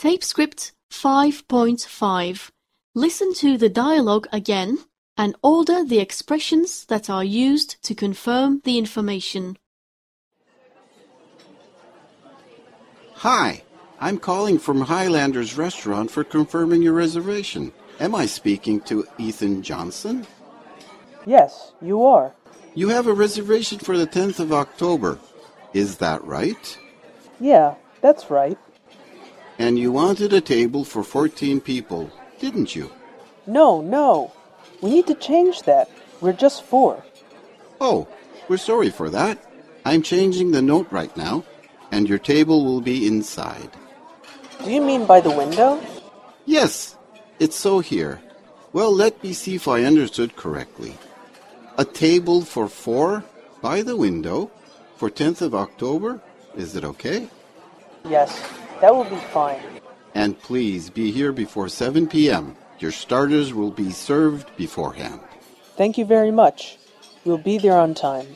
Tape script 5.5. Listen to the dialogue again and order the expressions that are used to confirm the information. Hi, I'm calling from Highlanders Restaurant for confirming your reservation. Am I speaking to Ethan Johnson? Yes, you are. You have a reservation for the 10th of October. Is that right? Yeah, that's right. And you wanted a table for 14 people, didn't you? No, no. We need to change that. We're just four. Oh, we're sorry for that. I'm changing the note right now, and your table will be inside. Do you mean by the window? Yes, it's so here. Well, let me see if I understood correctly. A table for four by the window for 10th of October? Is it okay? Yes, that will be fine. And please be here before 7 p.m. Your starters will be served beforehand. Thank you very much. We'll be there on time.